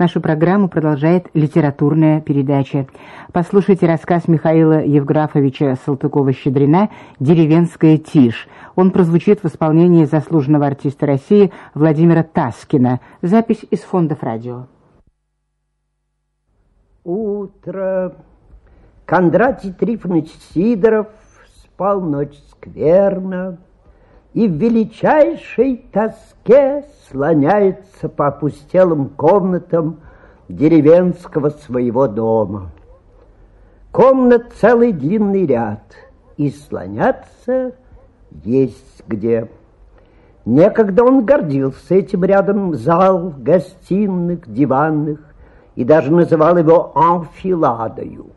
Нашу программу продолжает литературная передача. Послушайте рассказ Михаила Евграфовича Салтыкова-Щедрина «Деревенская тишь». Он прозвучит в исполнении заслуженного артиста России Владимира Таскина. Запись из фондов радио. Утро. Кондратий Трифонович Сидоров спал ночь скверно и в величайшей тоске слоняется по опустелым комнатам деревенского своего дома. Комнат целый длинный ряд, и слоняться есть где. Некогда он гордился этим рядом зал, гостиных, диванных, и даже называл его амфиладою,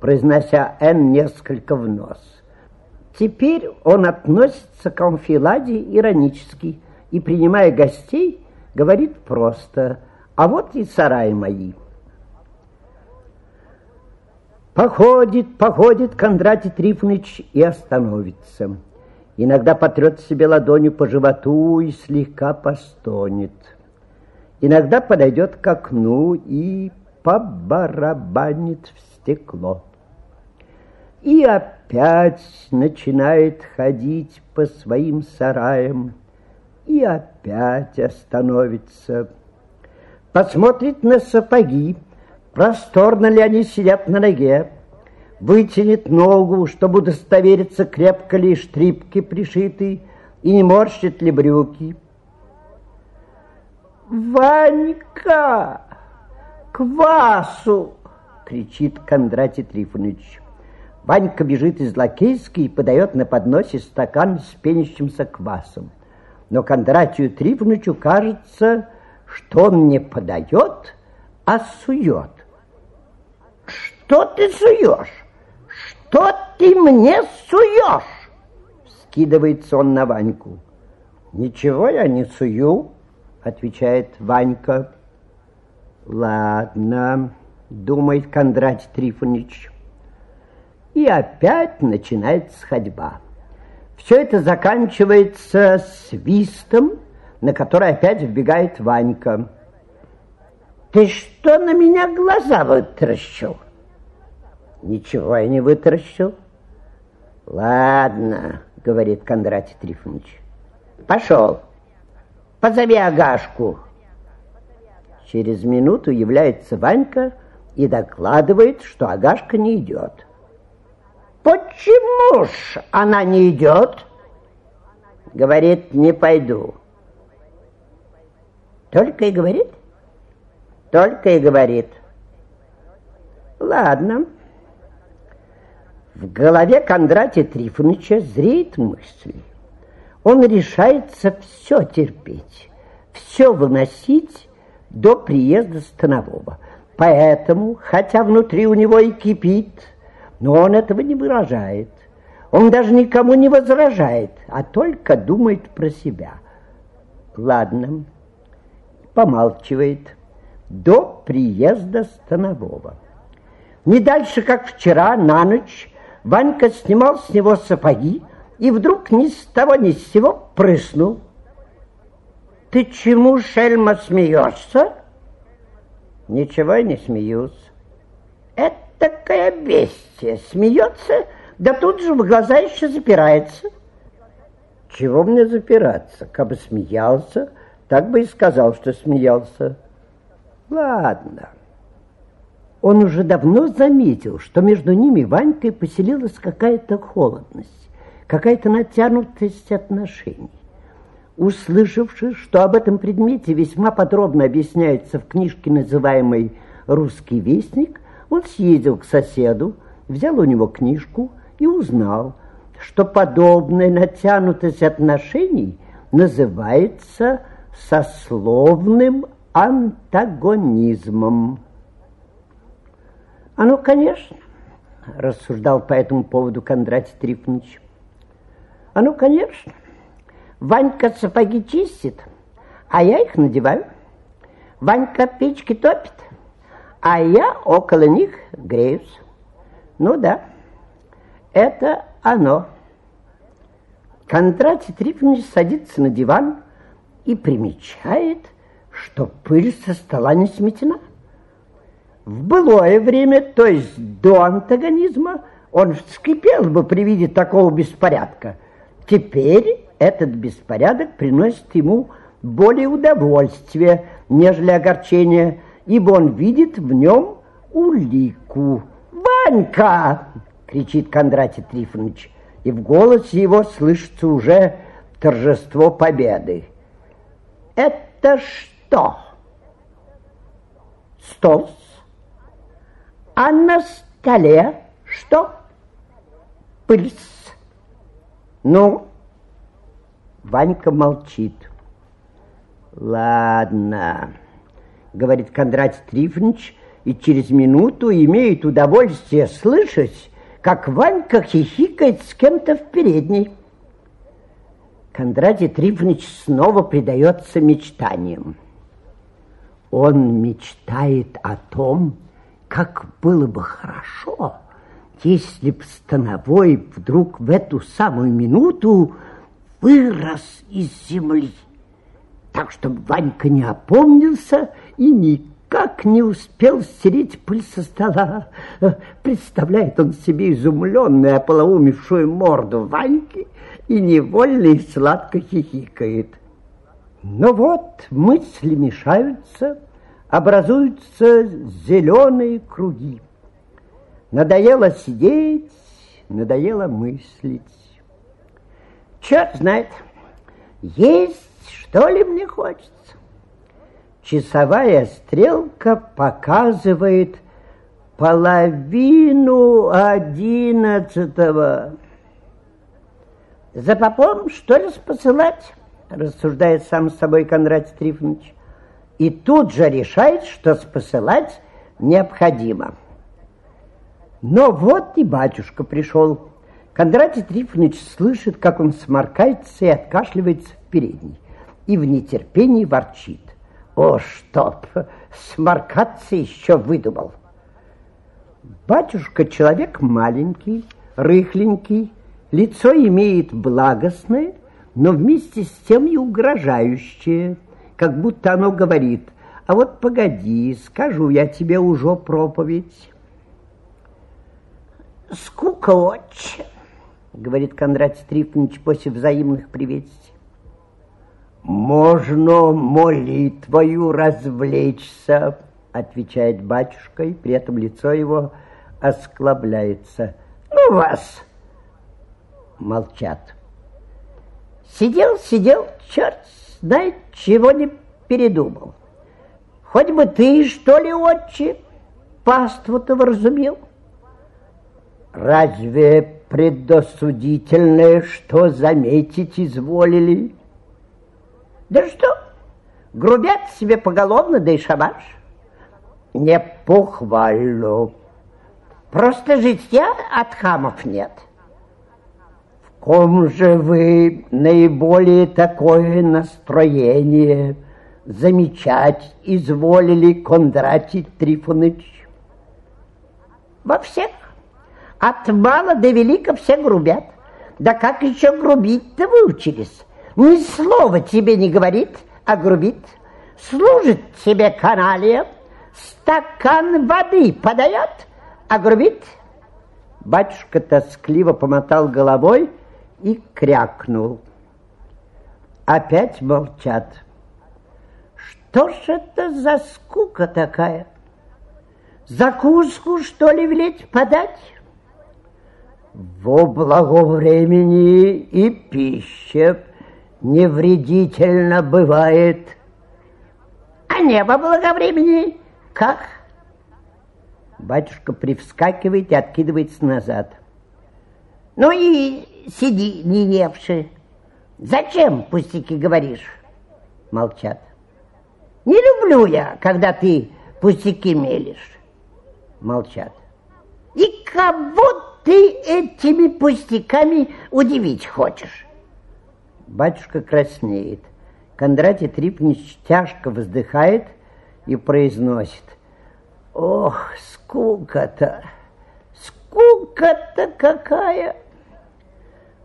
произнося «н» несколько в нос. Теперь он относится к амфиладе иронически и, принимая гостей, говорит просто «А вот и сараи мои». Походит, походит Кондратий Трифонович и остановится. Иногда потрет себе ладонью по животу и слегка постонет. Иногда подойдет к окну и побарабанит в стекло. И опять начинает ходить по своим сараям, и опять остановится. Посмотрит на сапоги, просторно ли они сидят на ноге, вытянет ногу, чтобы удостовериться, крепко ли штрипки пришиты, и не морщит ли брюки. «Ванька! Квасу!» — кричит Кондратий Трифонович. Ванька бежит из лакейской и подает на подносе стакан с пенящимся квасом. Но Кондратию Трифоновичу кажется, что он не подает, а сует. «Что ты суешь? Что ты мне суешь?» Скидывается он на Ваньку. «Ничего я не сую», отвечает Ванька. Ладно, думает Кондратий Трифонович. И опять начинается ходьба. Все это заканчивается свистом, на который опять вбегает Ванька. Ты что на меня глаза вытаращил? Ничего я не вытаращил. Ладно, говорит Кондратий Трифонович. Пошел. Позови Агашку. Через минуту является Ванька и докладывает, что Агашка не идет. Почему ж она не идет? Говорит, не пойду. Только и говорит? Только и говорит. Ладно. В голове Кондратия Трифоновича зреет мысль он решается все терпеть, все выносить до приезда Станового. Поэтому, хотя внутри у него и кипит, но он этого не выражает. Он даже никому не возражает, а только думает про себя. Ладно, помалчивает до приезда Станового. Не дальше, как вчера, на ночь, Ванька снимал с него сапоги, и вдруг ни с того ни с сего прыснул. Ты чему, шельма, смеешься? Ничего не смеюсь. Это такая бестия. Смеется, да тут же в глаза еще запирается. Чего мне запираться? Как бы смеялся, так бы и сказал, что смеялся. Ладно. Он уже давно заметил, что между ними Ванькой поселилась какая-то холодность какая-то натянутость отношений. Услышавши, что об этом предмете весьма подробно объясняется в книжке, называемой «Русский вестник», он съездил к соседу, взял у него книжку и узнал, что подобная натянутость отношений называется сословным антагонизмом. Оно, конечно, рассуждал по этому поводу Кондратий Трифонович, а ну, конечно. Ванька сапоги чистит, а я их надеваю. Ванька печки топит, а я около них греюсь. Ну да, это оно. Кондратий Трифонович садится на диван и примечает, что пыль со стола не сметена. В былое время, то есть до антагонизма, он вскипел бы при виде такого беспорядка. Теперь этот беспорядок приносит ему более удовольствия, нежели огорчения, ибо он видит в нем улику. «Ванька!» — кричит Кондратий Трифонович, и в голосе его слышится уже торжество победы. «Это что?» «Стол?» А на столе что? Пыльц. Ну, Ванька молчит. Ладно, говорит Кондратий Трифонович, и через минуту имеет удовольствие слышать, как Ванька хихикает с кем-то в передней. Кондратий Трифонович снова предается мечтаниям. Он мечтает о том, как было бы хорошо, если б Становой вдруг в эту самую минуту вырос из земли, так, чтобы Ванька не опомнился и никак не успел стереть пыль со стола. Представляет он себе изумленную, ополоумевшую морду Ваньки и невольно и сладко хихикает. Но вот мысли мешаются, образуются зеленые круги. Надоело сидеть, надоело мыслить. Черт знает, есть что ли мне хочется. Часовая стрелка показывает половину одиннадцатого. За попом, что ли, посылать? Рассуждает сам с собой Кондратий Трифонович и тут же решает, что спосылать необходимо. Но вот и батюшка пришел. Кондратий Трифонович слышит, как он сморкается и откашливается в передней, и в нетерпении ворчит. О, чтоб сморкаться еще выдумал. Батюшка человек маленький, рыхленький, лицо имеет благостное, но вместе с тем и угрожающее – как будто оно говорит, а вот погоди, скажу я тебе уже проповедь. Скука очень, говорит Кондратий Трифонович после взаимных приветствий. Можно молитвою развлечься, отвечает батюшка, и при этом лицо его осклабляется. Ну вас! Молчат. Сидел, сидел, черт знает, чего не передумал. Хоть бы ты, что ли, отче, паству-то вразумил? Разве предосудительное, что заметить изволили? Да что, грубят себе поголовно, да и шабаш? Не похвалю. Просто житья от хамов нет. — ком же вы наиболее такое настроение замечать изволили, Кондратий Трифонович? Во всех. От мала до велика все грубят. Да как еще грубить-то выучились? Ни слова тебе не говорит, а грубит. Служит тебе каналия, стакан воды подает, а грубит. Батюшка тоскливо помотал головой, и крякнул. Опять молчат. Что ж это за скука такая? Закуску, что ли, велеть подать? Во благо времени и пища невредительно бывает. А не во благовремени как? Батюшка привскакивает и откидывается назад. Ну и сиди, не. Зачем пустяки говоришь? Молчат. Не люблю я, когда ты пустяки мелешь. Молчат. И кого ты этими пустяками удивить хочешь? Батюшка краснеет. Кондратий Трипнич тяжко вздыхает и произносит. Ох, скука-то, скука-то какая!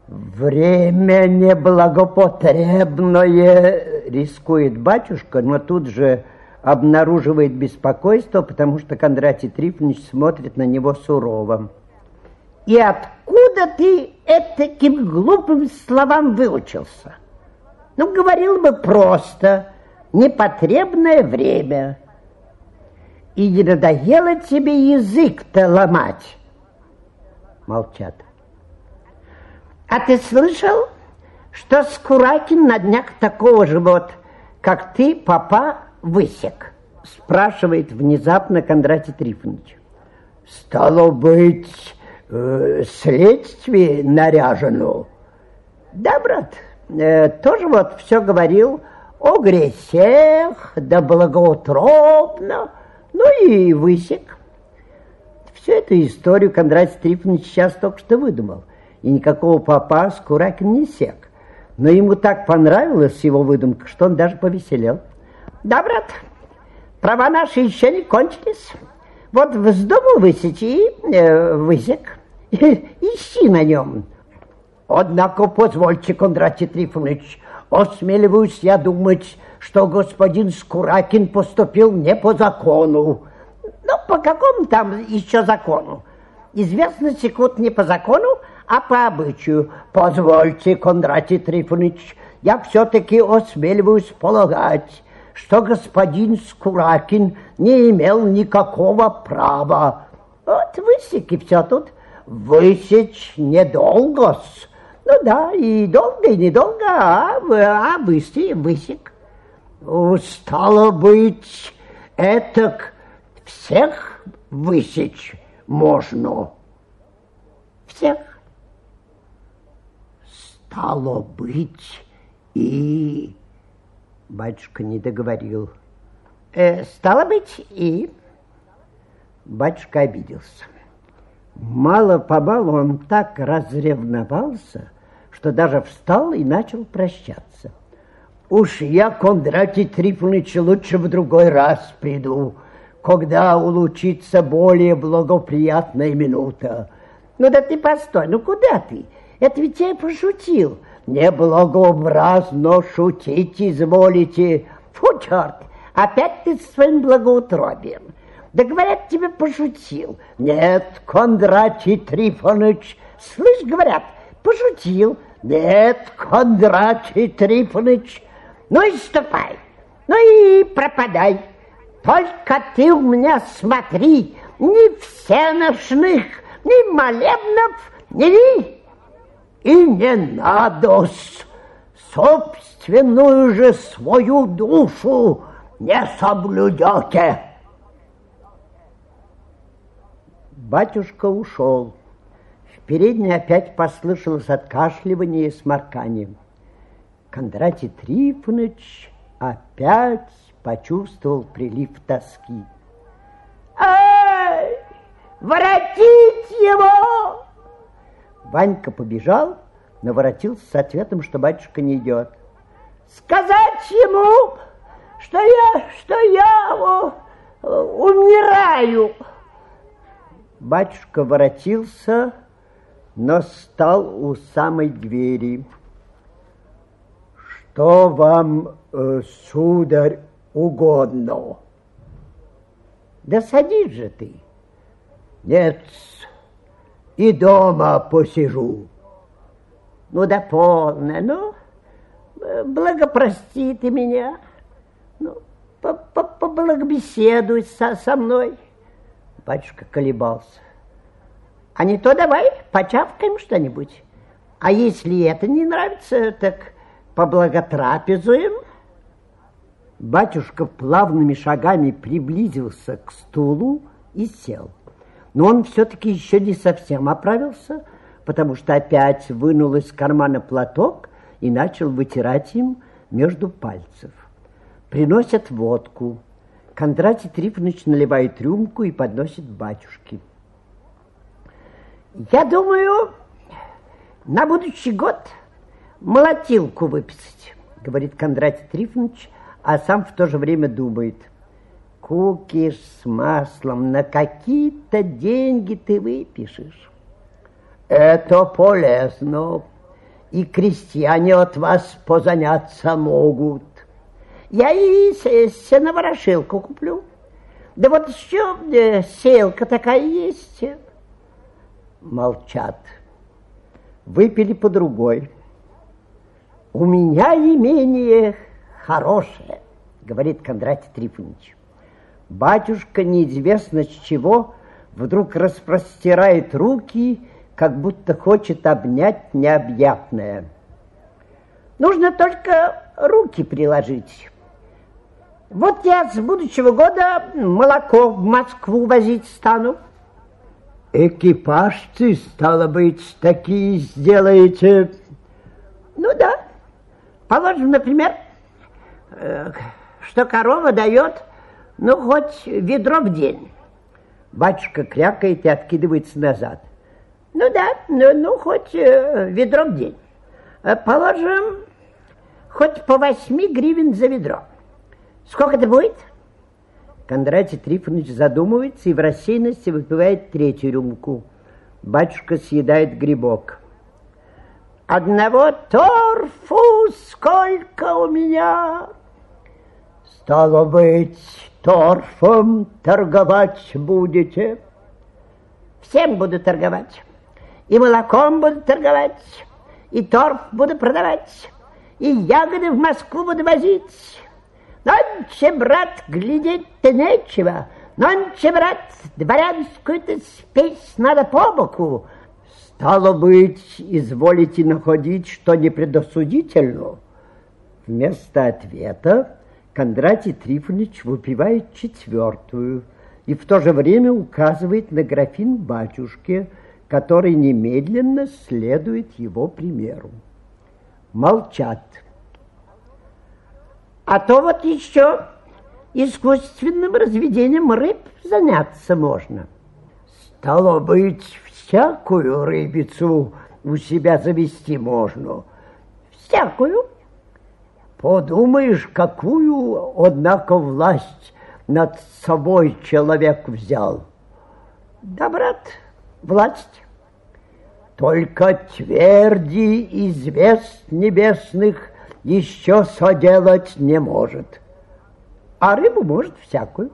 Время неблагопотребное, рискует батюшка, но тут же обнаруживает беспокойство, потому что Кондратий Трифонович смотрит на него сурово. И откуда ты таким глупым словам выучился? Ну, говорил бы просто, непотребное время. И не надоело тебе язык-то ломать? Молчат. А ты слышал, что Скуракин на днях такого же вот, как ты, папа, высек? Спрашивает внезапно Кондратий Трифонович. Стало быть, э, следствие. Да, брат, э, тоже вот все говорил о гресех, да благоутробно, ну и высек. Всю эту историю Кондратий Трифонович сейчас только что выдумал и никакого папа Скуракин не сек. Но ему так понравилась его выдумка, что он даже повеселел. Да, брат, права наши еще не кончились. Вот вздумал высечь и э, высек. Ищи на нем. Однако, позвольте, Кондратий Трифонович, осмеливаюсь я думать, что господин Скуракин поступил не по закону. Ну, по какому там еще закону? Известно, секут не по закону, а по обычаю. Позвольте, Кондратий Трифонович, я все-таки осмеливаюсь полагать, что господин Скуракин не имел никакого права. Вот высеки все тут. Высечь недолго-с. Ну да, и долго, и недолго, а, а быстрее высек. Стало быть, этак всех высечь можно. Всех. Стало быть, и... Батюшка не договорил. Э, стало быть, и... Батюшка обиделся. Мало-помалу он так разревновался, что даже встал и начал прощаться. Уж я, Кондратий Трифонович, лучше в другой раз приду, когда улучится более благоприятная минута. Ну да ты постой, ну куда ты? Это ведь я пошутил. Неблагообразно шутить изволите. Фу, черт, опять ты с своим благоутробием. Да говорят, тебе пошутил. Нет, Кондратий Трифонович, слышь, говорят, пошутил. Нет, Кондратий Трифонович, ну и ступай, ну и пропадай. Только ты у меня смотри, ни всеношных, ни молебнов, ни и не надо собственную же свою душу не соблюдете. Батюшка ушел. В передней опять послышалось откашливание и сморкание. Кондратий Трифонович опять почувствовал прилив тоски. «Ай, воротить его!» Ванька побежал, но воротился с ответом, что батюшка не идет. Сказать ему, что я, что я о, умираю. Батюшка воротился, но стал у самой двери. Что вам, э, сударь, угодно? Да садись же ты. Нет, и дома посижу. Ну да полно, ну, благопрости ты меня, ну, поблагобеседуй со, со мной. Батюшка колебался. А не то давай почавкаем что-нибудь. А если это не нравится, так поблаготрапезуем. Батюшка плавными шагами приблизился к стулу и сел. Но он все-таки еще не совсем оправился, потому что опять вынул из кармана платок и начал вытирать им между пальцев. Приносят водку. Кондратий Трифонович наливает рюмку и подносит батюшке. Я думаю, на будущий год молотилку выписать, говорит Кондратий Трифонович, а сам в то же время думает – кукиш с маслом на какие-то деньги ты выпишешь. Это полезно. и крестьяне от вас позаняться могут. Я и сеноворошилку куплю. Да вот еще э, селка такая есть. Молчат. Выпили по другой. У меня имение хорошее, говорит Кондратий Трифонович. Батюшка неизвестно с чего вдруг распростирает руки, как будто хочет обнять необъятное. Нужно только руки приложить. Вот я с будущего года молоко в Москву возить стану. Экипажцы, стало быть, такие сделаете? Ну да. Положим, например, э, что корова дает, ну, хоть ведро в день. Батюшка крякает и откидывается назад. Ну да, ну, ну хоть э, ведро в день. Э, положим, хоть по восьми гривен за ведро. Сколько это будет? Кондратий Трифонович задумывается и в рассеянности выпивает третью рюмку. Батюшка съедает грибок. Одного торфу сколько у меня? Стало быть, торфом торговать будете? Всем буду торговать. И молоком буду торговать, и торф буду продавать, и ягоды в Москву буду возить. Нонче, брат, глядеть-то нечего. Нонче, брат, дворянскую-то спесь надо по боку. Стало быть, изволите находить, что непредосудительно? Вместо ответа Кондратий Трифонович выпивает четвертую и в то же время указывает на графин батюшке, который немедленно следует его примеру. Молчат. А то вот еще искусственным разведением рыб заняться можно. Стало быть, всякую рыбицу у себя завести можно. Всякую? Подумаешь, какую, однако, власть над собой человек взял. Да, брат, власть. Только тверди и звезд небесных еще соделать не может. А рыбу может всякую.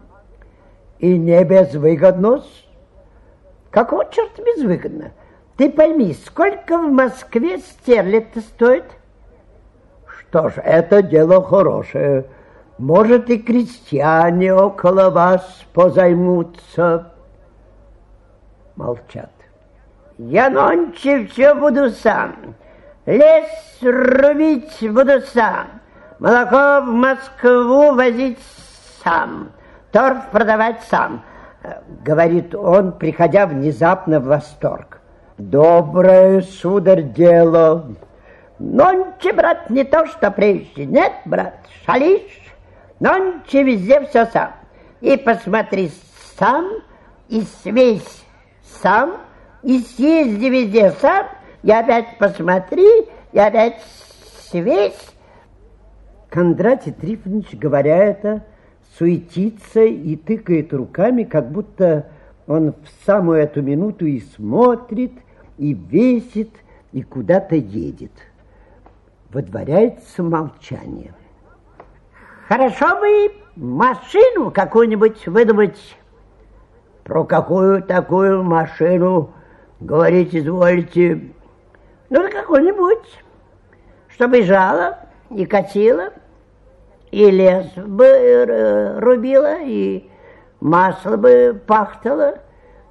И не безвыгодно. Какого черта безвыгодно? Ты пойми, сколько в Москве стерлядь-то стоит? Что ж, это дело хорошее. Может, и крестьяне около вас позаймутся. Молчат. Я нонче все буду сам. Лес рубить буду сам, молоко в Москву возить сам, торф продавать сам, говорит он, приходя внезапно в восторг. Доброе, сударь, дело. Нонче, брат, не то, что прежде. Нет, брат, шалишь. Нонче везде все сам. И посмотри сам, и свесь сам, и съезди везде сам, и опять посмотри, и опять свесь. Кондратий Трифонович, говоря это, суетится и тыкает руками, как будто он в самую эту минуту и смотрит, и весит, и куда-то едет. Водворяется молчание. Хорошо бы машину какую-нибудь выдумать. Про какую такую машину, говорить изволите? Ну, какой-нибудь, чтобы жала и катила, и лес бы э, рубила, и масло бы пахтало,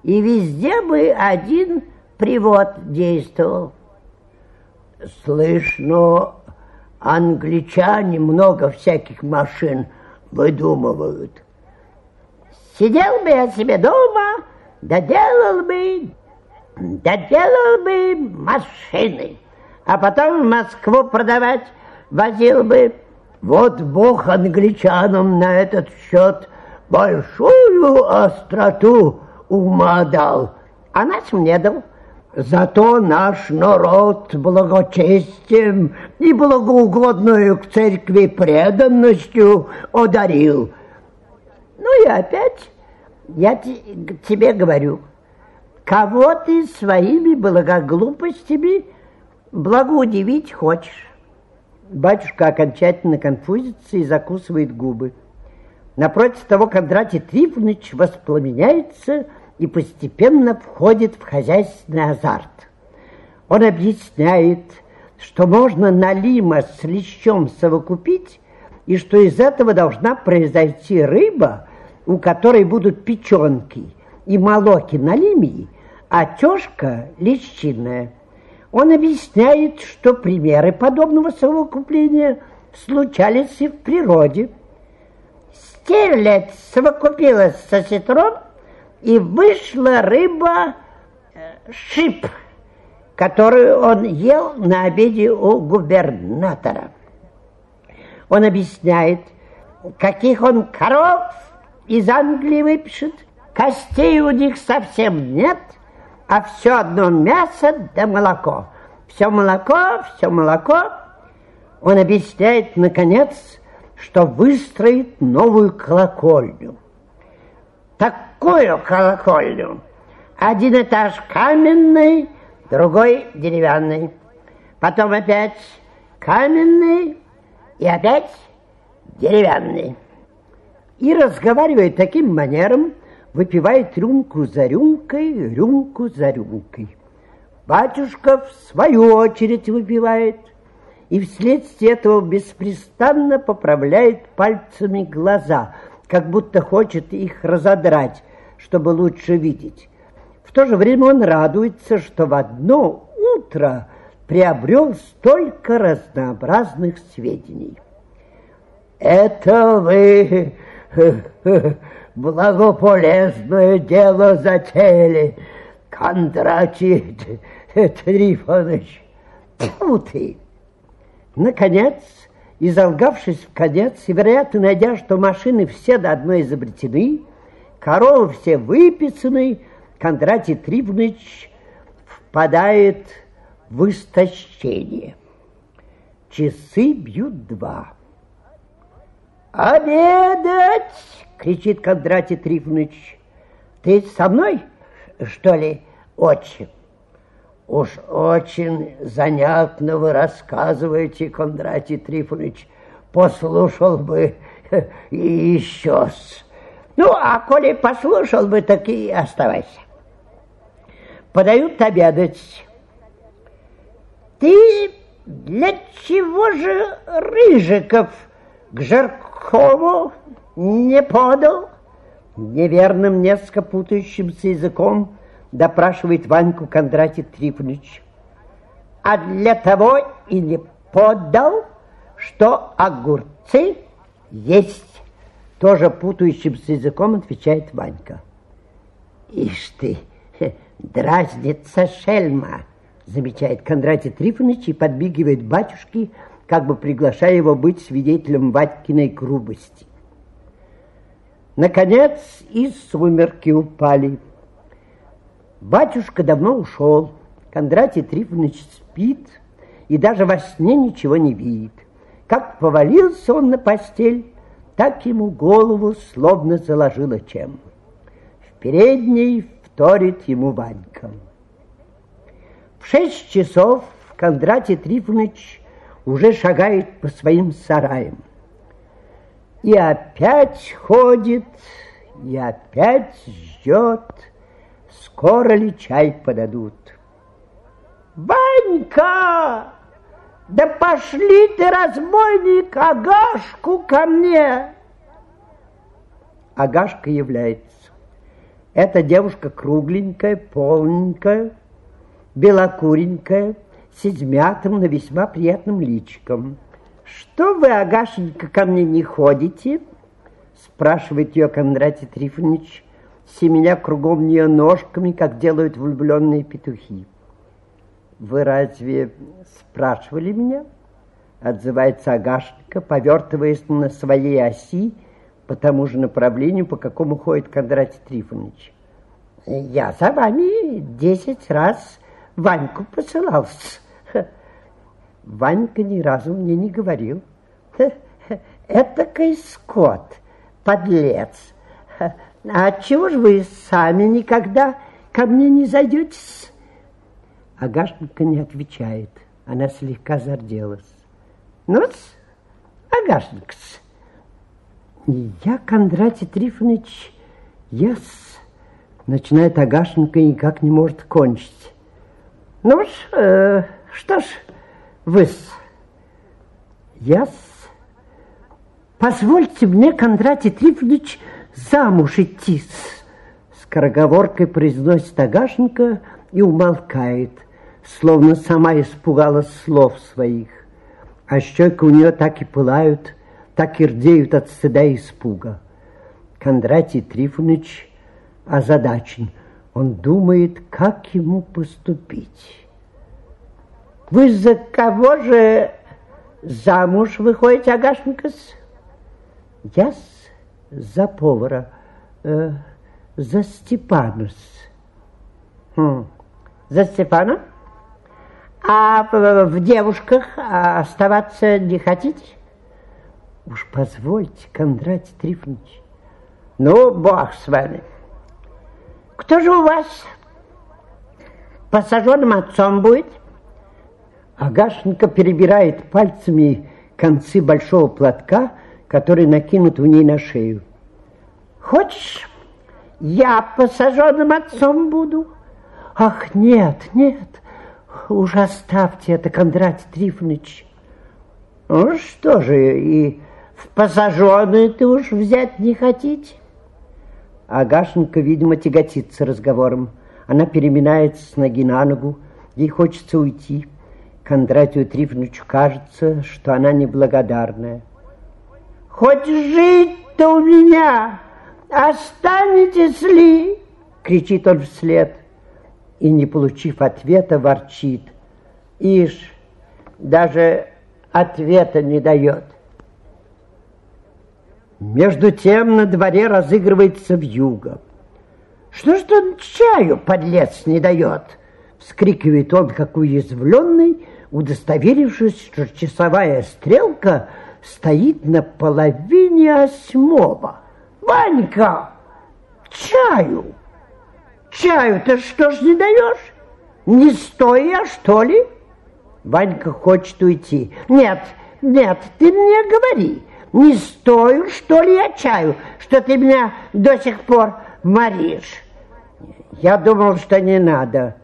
и везде бы один привод действовал. Слышно, англичане много всяких машин выдумывают. Сидел бы я себе дома, доделал бы доделал бы машины, а потом в Москву продавать возил бы. Вот Бог англичанам на этот счет большую остроту ума дал, а нас мне дал. Зато наш народ благочестием и благоугодную к церкви преданностью одарил. Ну и опять я тебе говорю – Кого ты своими благоглупостями Благо удивить хочешь. Батюшка окончательно конфузится и закусывает губы. Напротив того, Кондратий Трифонович воспламеняется и постепенно входит в хозяйственный азарт. Он объясняет, что можно налима с лещом совокупить, и что из этого должна произойти рыба, у которой будут печенки и молоки налимии, а тёшка лещинная. Он объясняет, что примеры подобного совокупления случались и в природе. Стерлядь совокупилась со сетром, и вышла рыба э, шип, которую он ел на обеде у губернатора. Он объясняет, каких он коров из Англии выпишет, костей у них совсем нет, а все одно мясо да молоко. Все молоко, все молоко. Он объясняет, наконец, что выстроит новую колокольню. Такую колокольню. Один этаж каменный, другой деревянный. Потом опять каменный и опять деревянный. И разговаривает таким манером, выпивает рюмку за рюмкой, рюмку за рюмкой. Батюшка в свою очередь выпивает – и вследствие этого беспрестанно поправляет пальцами глаза, как будто хочет их разодрать, чтобы лучше видеть. В то же время он радуется, что в одно утро приобрел столько разнообразных сведений. «Это вы благополезное дело затеяли, Кондратий Трифонович. Тьфу ты!» Наконец, изолгавшись в конец и, вероятно, найдя, что машины все до одной изобретены, коровы все выписаны, Кондратий Трифонович впадает в истощение. Часы бьют два. «Обедать!» — кричит Кондратий Трифонович. «Ты со мной, что ли, отчим?» Уж очень занятно вы рассказываете, Кондратий Трифонович. Послушал бы и еще -с. Ну, а коли послушал бы, так и оставайся. Подают обедать. Ты для чего же Рыжиков к Жаркову не подал? Неверным, несколько путающимся языком допрашивает Ваньку Кондратий Трифонович. А для того и не подал, что огурцы есть. Тоже путающимся языком отвечает Ванька. Ишь ты, дразнится шельма, замечает Кондратий Трифонович и подбегивает батюшке, как бы приглашая его быть свидетелем Ватькиной грубости. Наконец и сумерки упали. Батюшка давно ушел, Кондратий Трифонович спит и даже во сне ничего не видит. Как повалился он на постель, так ему голову словно заложило чем. В передней вторит ему Ванька. В шесть часов Кондратий Трифонович уже шагает по своим сараям. И опять ходит, и опять ждет, скоро ли чай подадут. Ванька, да пошли ты, разбойник, Агашку ко мне. Агашка является. Эта девушка кругленькая, полненькая, белокуренькая, с измятым, но весьма приятным личиком. «Что вы, Агашенька, ко мне не ходите?» спрашивает ее Кондратий Трифонович семеня кругом нее ножками, как делают влюбленные петухи. «Вы разве спрашивали меня?» Отзывается Агашенька, повертываясь на своей оси по тому же направлению, по какому ходит Кондратий Трифонович. «Я за вами десять раз Ваньку посылался». Ванька ни разу мне не говорил. «Этакой скот, подлец!» А чего же вы сами никогда ко мне не зайдете? Агашенька не отвечает. Она слегка зарделась. Ну-с, Агашникс. Я, Кондратий Трифонович, я с... Начинает Агашенко и никак не может кончить. Ну ж, э, что ж, вы с... Я с... Позвольте мне, Кондратий Трифонович, замуж идти с... Скороговоркой произносит Агашенко и умолкает, словно сама испугалась слов своих. А щеки у нее так и пылают, так и рдеют от стыда и испуга. Кондратий Трифонович озадачен. Он думает, как ему поступить. Вы за кого же замуж выходите, Агашникас? Я за повара, э, за Степанус. Хм. За Степана? А в, девушках оставаться не хотите? Уж позвольте, Кондратий Трифонович. Ну, бог с вами. Кто же у вас посаженным отцом будет? Агашенко перебирает пальцами концы большого платка, который накинут у ней на шею. Хочешь, я посаженным отцом буду? Ах, нет, нет, уж оставьте это, Кондратий Трифонович. Ну что же, и в посаженные ты уж взять не хотите? Агашенко, видимо, тяготится разговором. Она переминается с ноги на ногу, ей хочется уйти. Кондратию Трифоновичу кажется, что она неблагодарная. «Хоть жить-то у меня останетесь ли?» кричит он вслед и, не получив ответа, ворчит. Ишь, даже ответа не дает. Между тем на дворе разыгрывается вьюга. «Что ж он чаю, подлец, не дает?» Вскрикивает он, как уязвленный, удостоверившись, что часовая стрелка стоит на половине осьмого. «Ванька, чаю!» Чаю-то что ж не даешь? Не стоя, что ли? Ванька хочет уйти. Нет, нет, ты мне говори. Не стою, что ли, я чаю, что ты меня до сих пор моришь. Я думал, что не надо.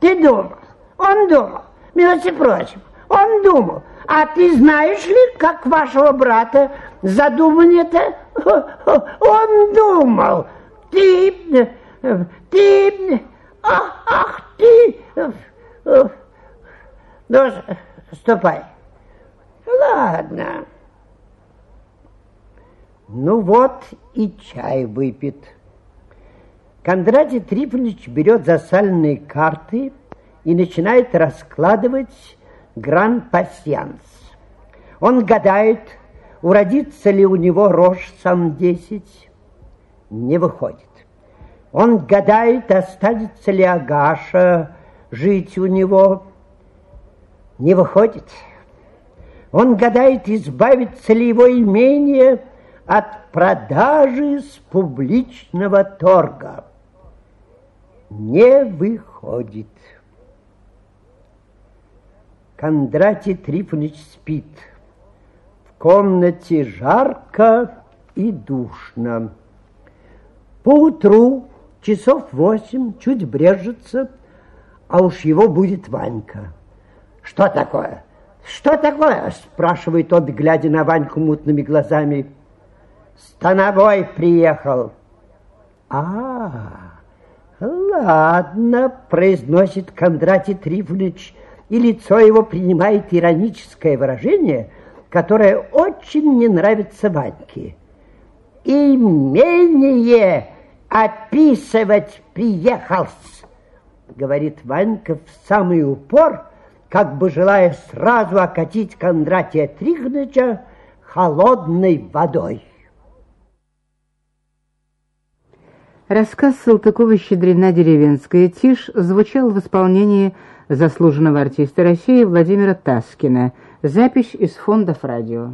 Ты думал, он думал, милости просим, он думал. А ты знаешь ли, как вашего брата задумание-то? Он думал. Ты ты, ах, ах ты, ну, ступай. Ладно. Ну вот и чай выпит. Кондратий Трифонович берет засаленные карты и начинает раскладывать гран-пасьянс. Он гадает, уродится ли у него рожь сам десять. Не выходит. Он гадает, останется ли Агаша жить у него. Не выходит. Он гадает, избавится ли его имение от продажи с публичного торга. Не выходит. Кондратий Трифонович спит. В комнате жарко и душно. Поутру часов восемь, чуть брежется, а уж его будет Ванька. Что такое? Что такое? Спрашивает он, глядя на Ваньку мутными глазами. Становой приехал. А, ладно, произносит Кондратий Трифонович, и лицо его принимает ироническое выражение, которое очень не нравится Ваньке. Имение описывать приехал, говорит Ванька в самый упор, как бы желая сразу окатить Кондратия Трифоновича холодной водой. Рассказ Салтыкова-Щедрина «Деревенская тишь» звучал в исполнении заслуженного артиста России Владимира Таскина. Запись из фондов радио.